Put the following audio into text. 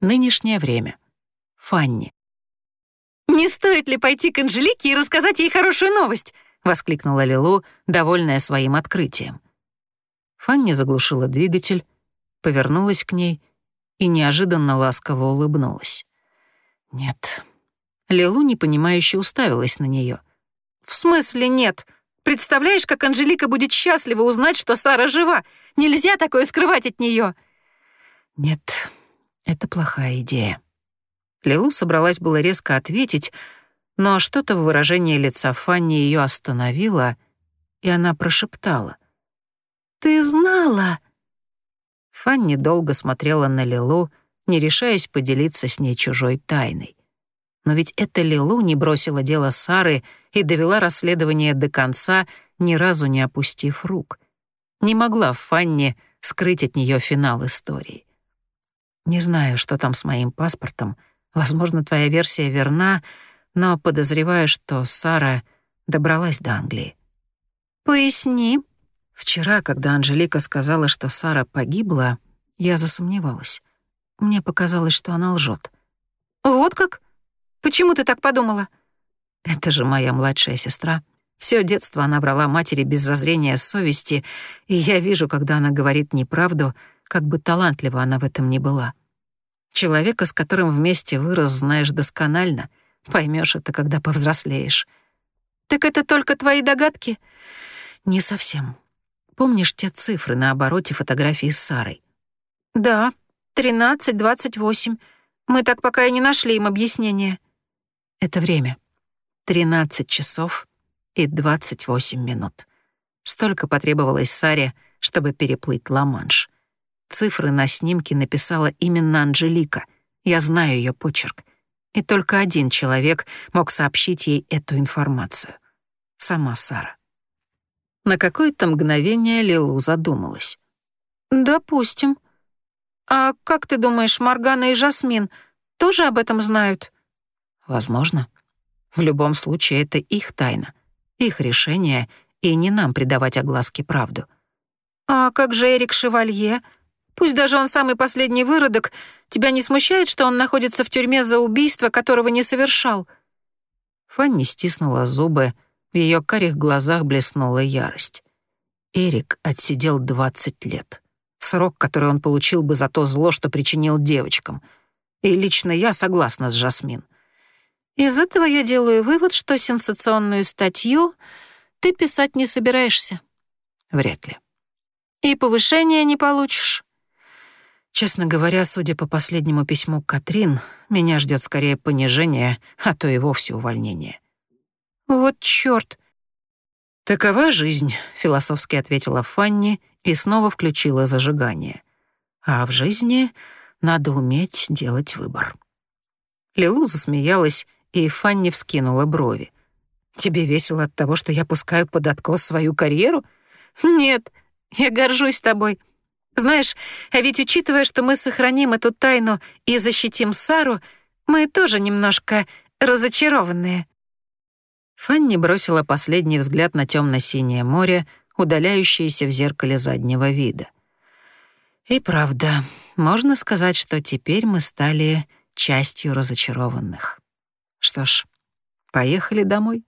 Нынешнее время. Фанни. «Не стоит ли пойти к Анжелике и рассказать ей хорошую новость?» — воскликнула Лилу, довольная своим открытием. Фанни заглушила двигатель, повернулась к ней и неожиданно ласково улыбнулась. «Нет». Лилу непонимающе уставилась на нее. «В смысле нет? Представляешь, как Анжелика будет счастлива узнать, что Сара жива? Нельзя такое скрывать от нее. «Нет, это плохая идея». Лилу собралась было резко ответить, но что-то в выражении лица Фанни ее остановило, и она прошептала. «Ты знала?» Фанни долго смотрела на Лилу, не решаясь поделиться с ней чужой тайной. Но ведь эта Лилу не бросила дело Сары и довела расследование до конца, ни разу не опустив рук. Не могла Фанни скрыть от нее финал истории. Не знаю, что там с моим паспортом. Возможно, твоя версия верна, но подозреваю, что Сара добралась до Англии. «Поясни». Вчера, когда Анжелика сказала, что Сара погибла, я засомневалась. Мне показалось, что она лжет. «Вот как? Почему ты так подумала?» «Это же моя младшая сестра. Всё детство она брала матери без зазрения совести, и я вижу, когда она говорит неправду, как бы талантлива она в этом ни была. Человека, с которым вместе вырос, знаешь досконально. Поймешь это, когда повзрослеешь. Так это только твои догадки? Не совсем. Помнишь те цифры на обороте фотографии с Сарой? Да, 13-28. Мы так пока и не нашли им объяснения. Это время. 13 часов и 28 минут. Столько потребовалось Саре, чтобы переплыть Ла-Манш. Цифры на снимке написала именно Анжелика. Я знаю ее почерк. И только один человек мог сообщить ей эту информацию. Сама Сара. На какое-то мгновение Лилу задумалась. «Допустим. А как ты думаешь, Маргана и Жасмин тоже об этом знают?» «Возможно. В любом случае, это их тайна, их решение, и не нам придавать огласке правду». «А как же Эрик Шевалье?» Пусть даже он самый последний выродок, тебя не смущает, что он находится в тюрьме за убийство, которого не совершал?» Фанни стиснула зубы, в ее карих глазах блеснула ярость. Эрик отсидел 20 лет. Срок, который он получил бы за то зло, что причинил девочкам. И лично я согласна с Жасмин. Из этого я делаю вывод, что сенсационную статью ты писать не собираешься. Вряд ли. И повышения не получишь. Честно говоря, судя по последнему письму Катрин, меня ждет скорее понижение, а то и вовсе увольнение. Вот чёрт. Такова жизнь, философски ответила Фанни и снова включила зажигание. А в жизни надо уметь делать выбор. Лилу засмеялась, и Фанни вскинула брови. «Тебе весело от того, что я пускаю под откос свою карьеру?» «Нет, я горжусь тобой. Знаешь, а ведь учитывая, что мы сохраним эту тайну и защитим Сару, мы тоже немножко разочарованные». Фанни бросила последний взгляд на темно-синее море, удаляющееся в зеркале заднего вида. И правда, можно сказать, что теперь мы стали частью разочарованных. Что ж, поехали домой.